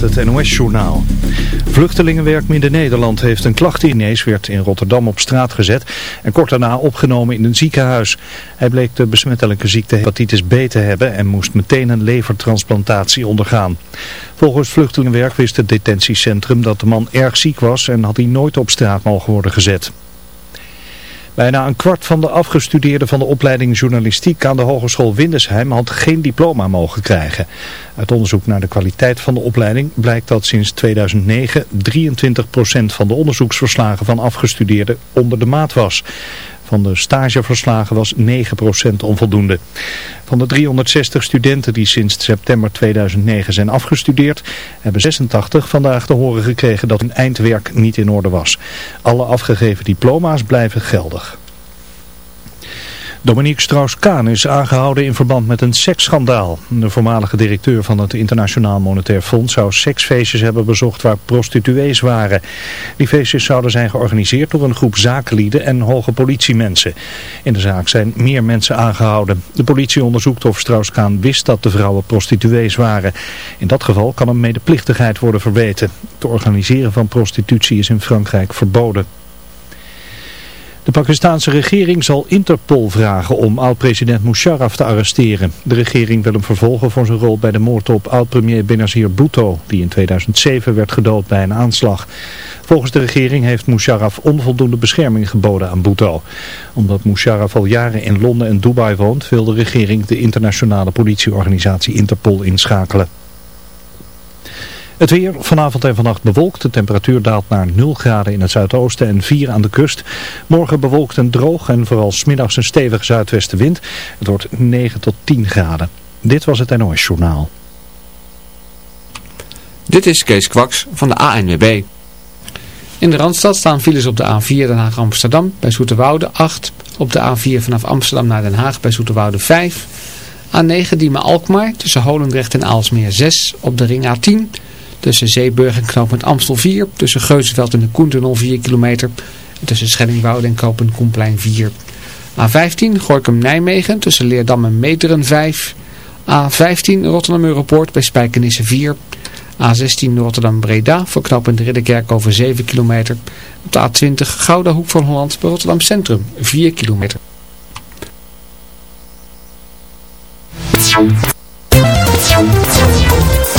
het NOS-journaal. Vluchtelingenwerk Midden-Nederland heeft een klacht Inees werd in Rotterdam op straat gezet en kort daarna opgenomen in een ziekenhuis. Hij bleek de besmettelijke ziekte hepatitis B te hebben en moest meteen een levertransplantatie ondergaan. Volgens Vluchtelingenwerk wist het detentiecentrum dat de man erg ziek was en had hij nooit op straat mogen worden gezet. Bijna een kwart van de afgestudeerden van de opleiding journalistiek aan de Hogeschool Windesheim had geen diploma mogen krijgen. Uit onderzoek naar de kwaliteit van de opleiding blijkt dat sinds 2009 23% van de onderzoeksverslagen van afgestudeerden onder de maat was. Van de stageverslagen was 9% onvoldoende. Van de 360 studenten die sinds september 2009 zijn afgestudeerd, hebben 86 vandaag te horen gekregen dat hun eindwerk niet in orde was. Alle afgegeven diploma's blijven geldig. Dominique Strauss-Kaan is aangehouden in verband met een seksschandaal. De voormalige directeur van het Internationaal Monetair Fonds zou seksfeestjes hebben bezocht waar prostituees waren. Die feestjes zouden zijn georganiseerd door een groep zakenlieden en hoge politiemensen. In de zaak zijn meer mensen aangehouden. De politie onderzoekt of Strauss-Kaan wist dat de vrouwen prostituees waren. In dat geval kan een medeplichtigheid worden verweten. Het organiseren van prostitutie is in Frankrijk verboden. De Pakistanse regering zal Interpol vragen om oud-president Musharraf te arresteren. De regering wil hem vervolgen voor zijn rol bij de moord op oud-premier Benazir Bhutto, die in 2007 werd gedood bij een aanslag. Volgens de regering heeft Musharraf onvoldoende bescherming geboden aan Bhutto. Omdat Musharraf al jaren in Londen en Dubai woont, wil de regering de internationale politieorganisatie Interpol inschakelen. Het weer vanavond en vannacht bewolkt. De temperatuur daalt naar 0 graden in het zuidoosten en 4 aan de kust. Morgen bewolkt en droog en vooral smiddags een stevige zuidwestenwind. Het wordt 9 tot 10 graden. Dit was het NOS Journaal. Dit is Kees Kwaks van de ANWB. In de Randstad staan files op de A4 Den Haag-Amsterdam bij Zoeterwoude 8. Op de A4 vanaf Amsterdam naar Den Haag bij Zoeterwoude 5. A9 Diemen-Alkmaar tussen Holendrecht en Aalsmeer 6. Op de ring A10 Tussen Zeeburg en knooppunt Amstel 4. Tussen Geuzenveld en de Koentunnel 4 kilometer. En tussen Schellingwoude en knooppunt Koenplein 4. A15 Gorkum-Nijmegen tussen Leerdam en Meteren 5. A15 Rotterdam-Europoort bij Spijkenisse 4. A16 Rotterdam-Breda voor knooppunt Ridderkerk over 7 kilometer. Op de A20 Gouda Hoek van Holland bij Rotterdam Centrum 4 kilometer.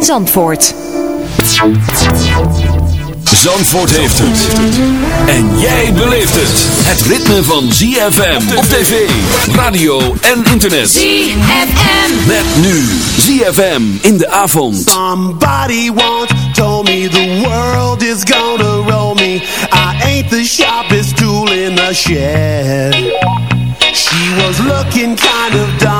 Zandvoort. Zandvoort heeft het. En jij beleeft het. Het ritme van ZFM op tv, radio en internet. ZFM. Met nu ZFM in de avond. Somebody once told me the world is gonna roll me. I ain't the sharpest tool in the shed. She was looking kind of dumb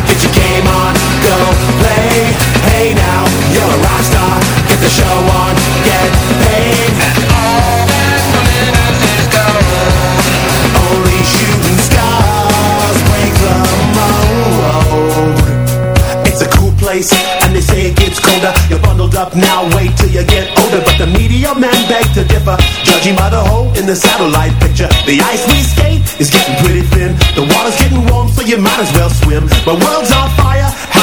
now, wait till you get older. But the media man beg to differ. Judging by the hole in the satellite picture The ice we skate is getting pretty thin. The water's getting warm so you might as well swim. But world's on fire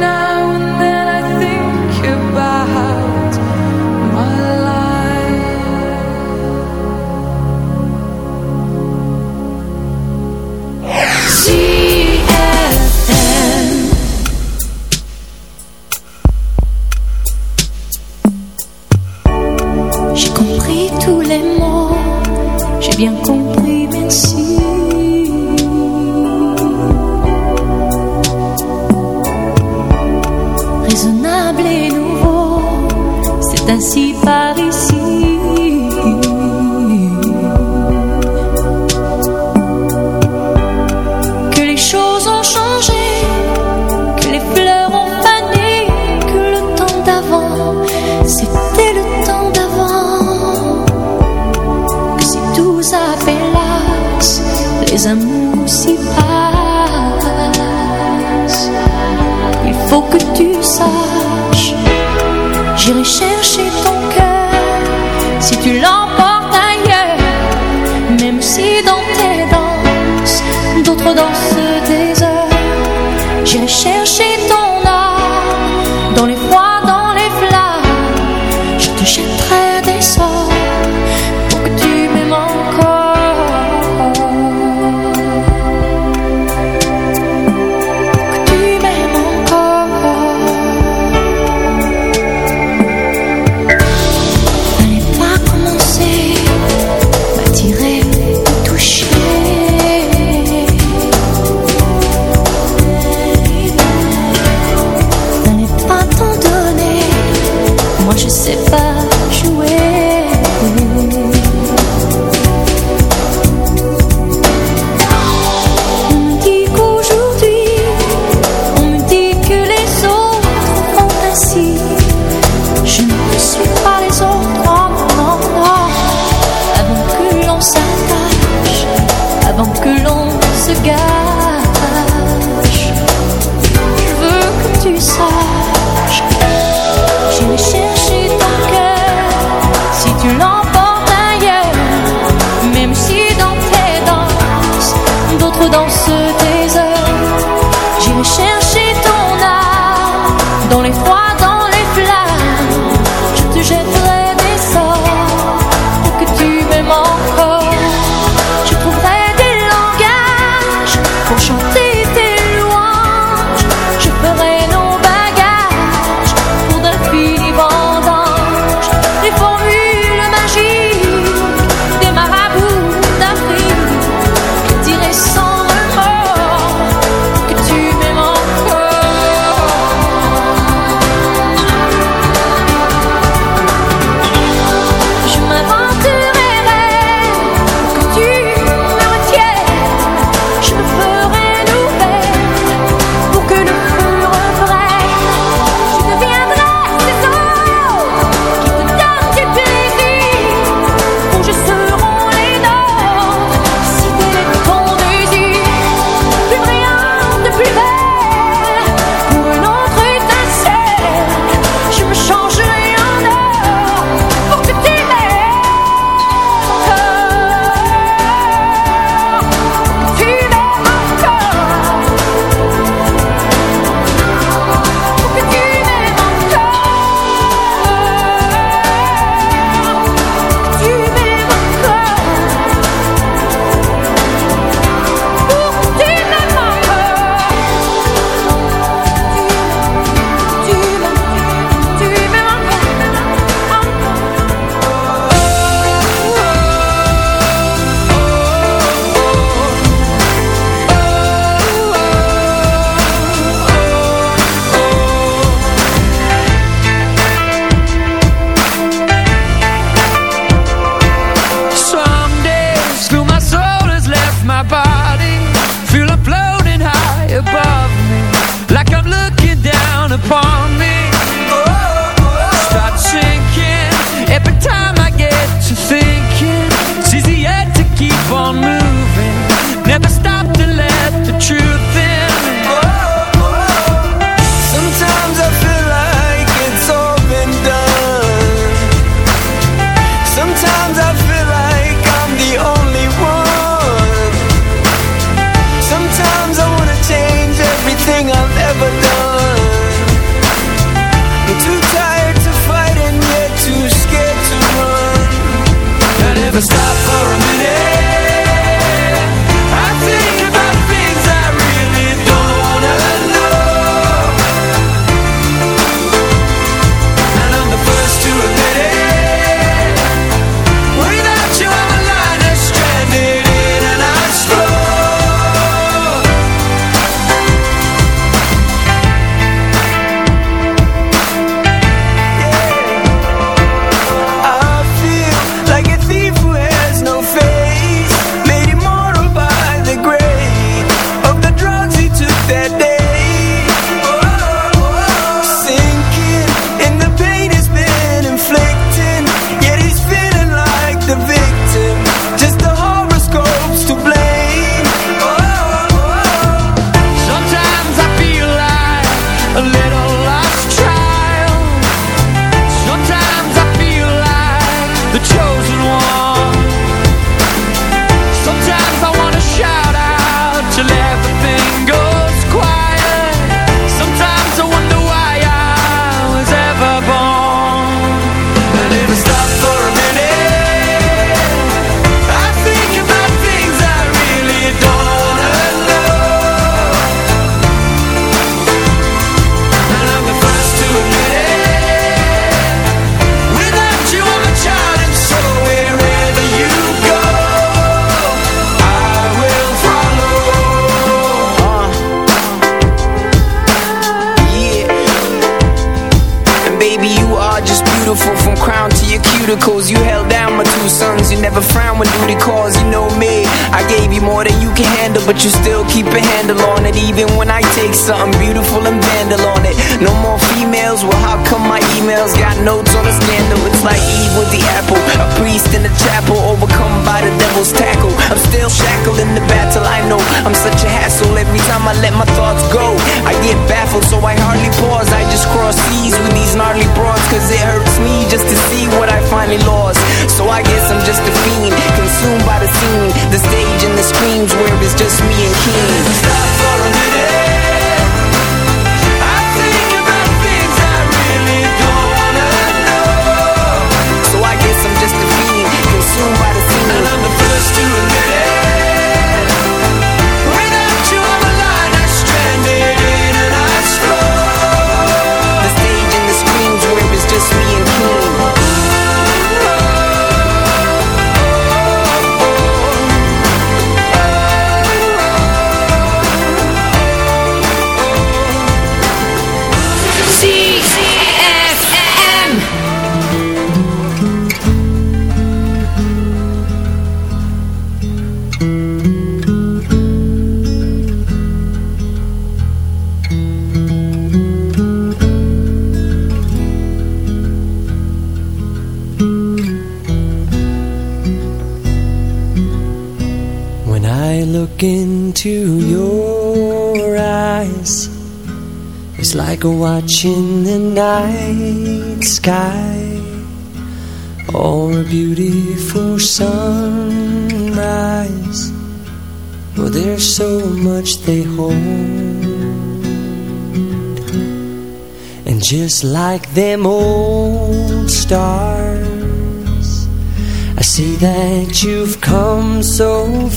now. if I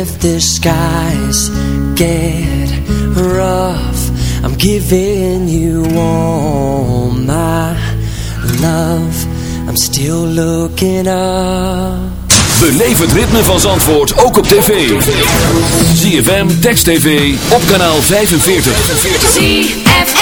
if the skies get rough I'm giving you all my love I'm still looking up Beleef het ritme van Zandvoort ook op tv. ZFM, Text TV, op kanaal 45. ZFM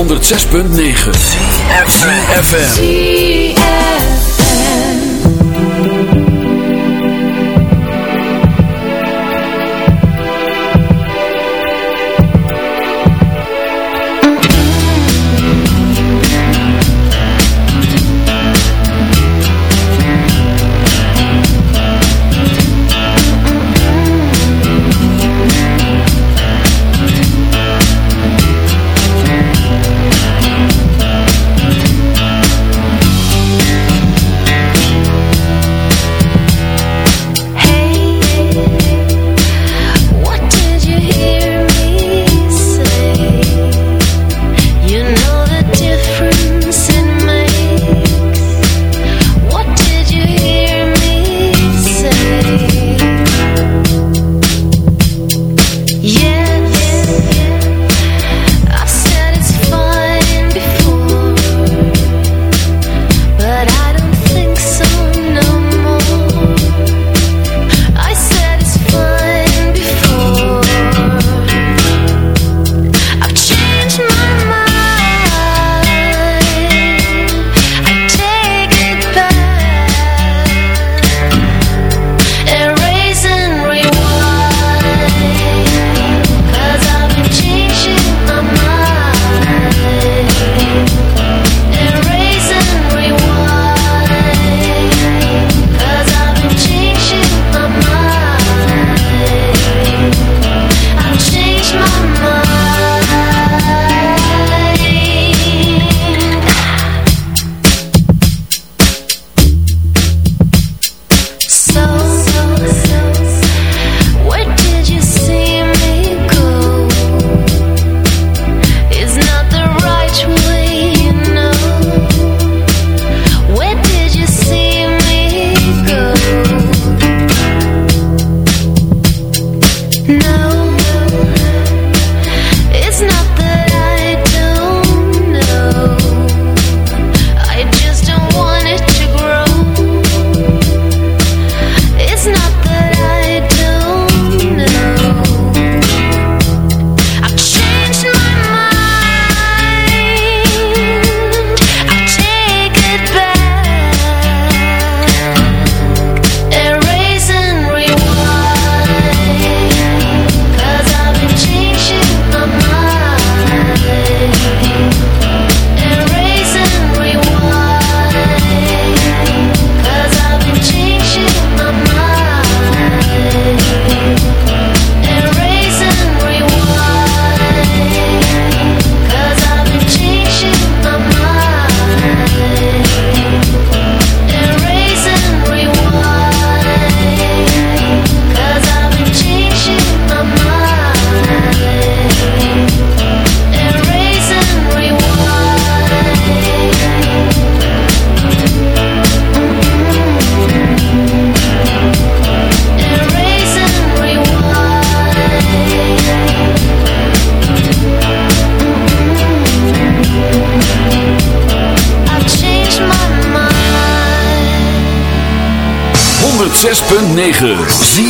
106.9 CFFM 106.9 ZFM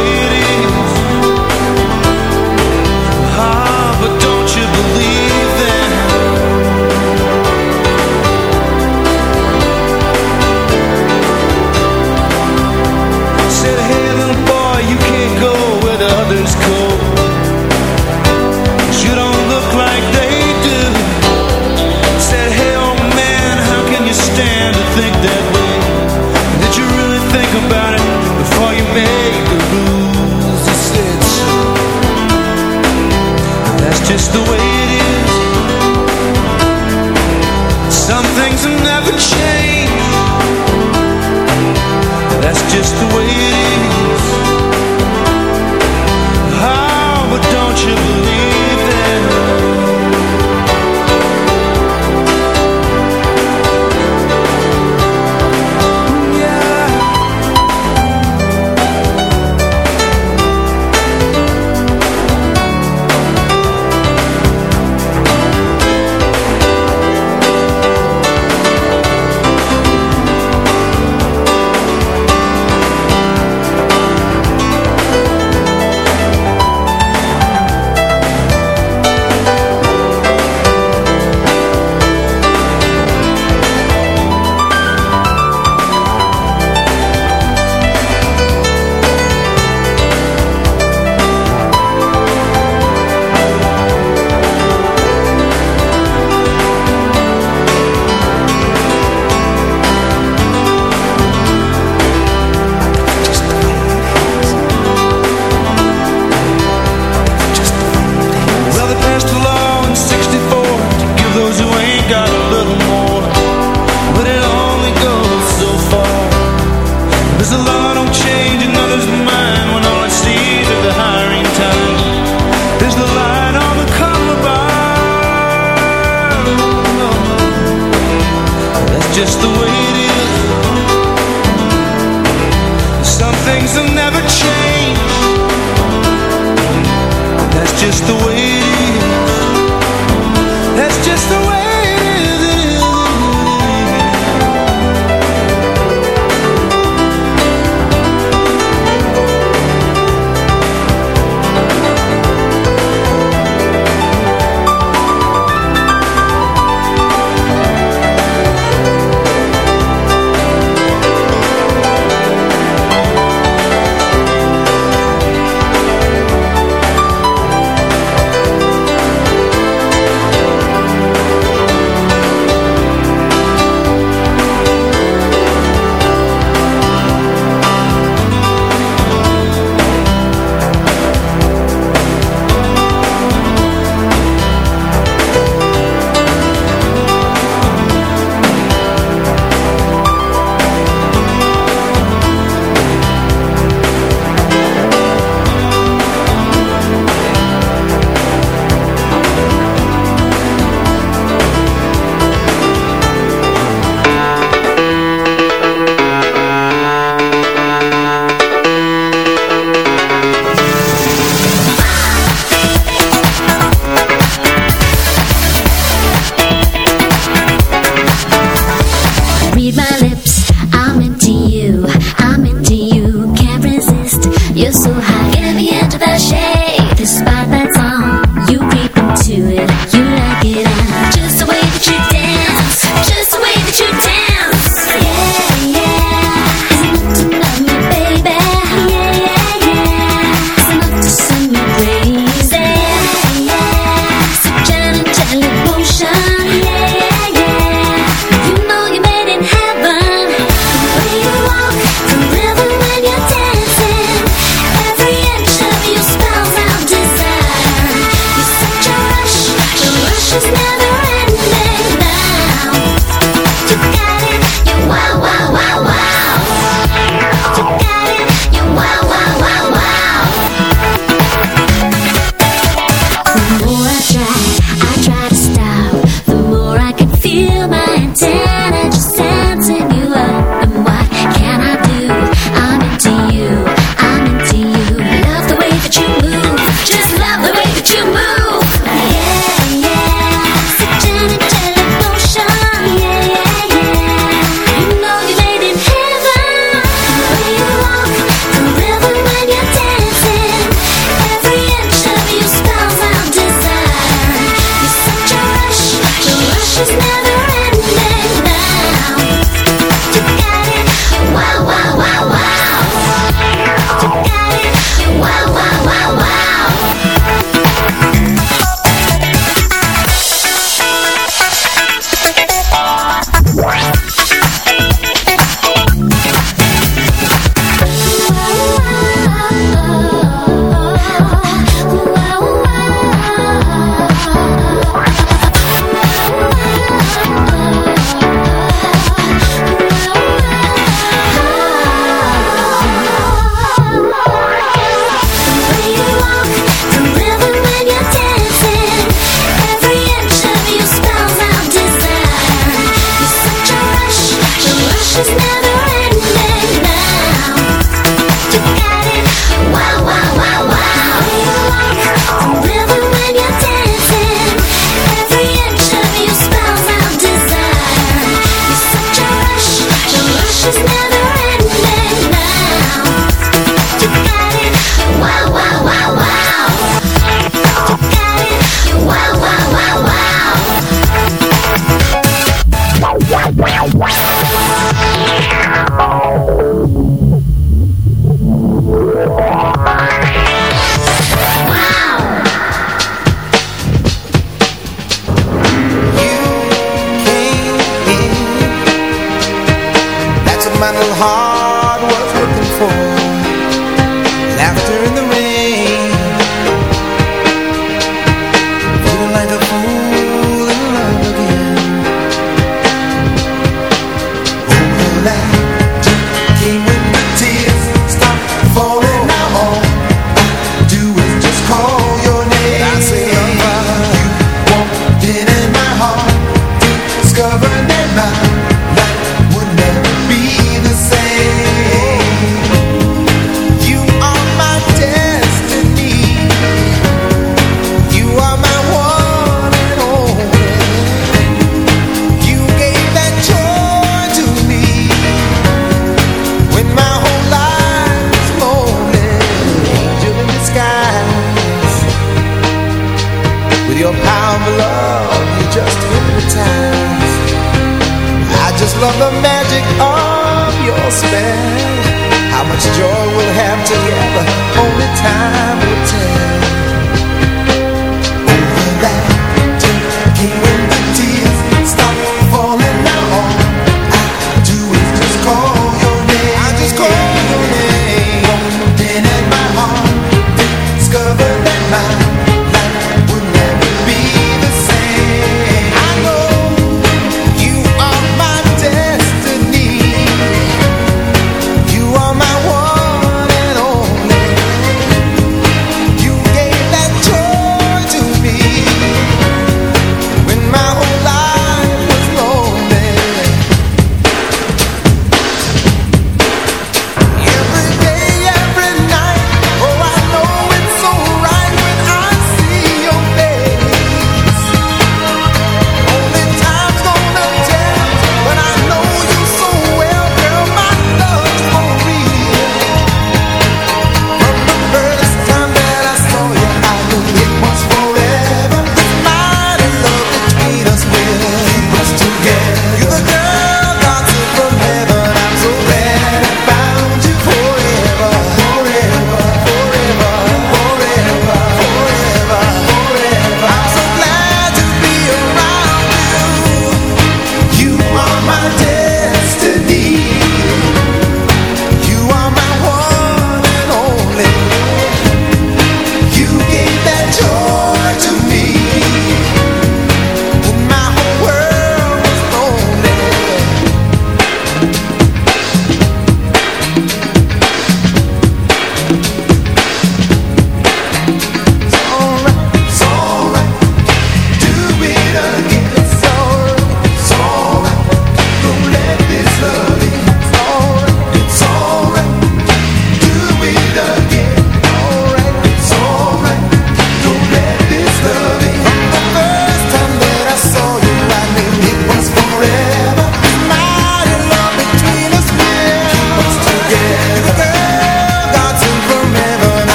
think that way Did you really think about it Before you made the rules It's, it's That's just the way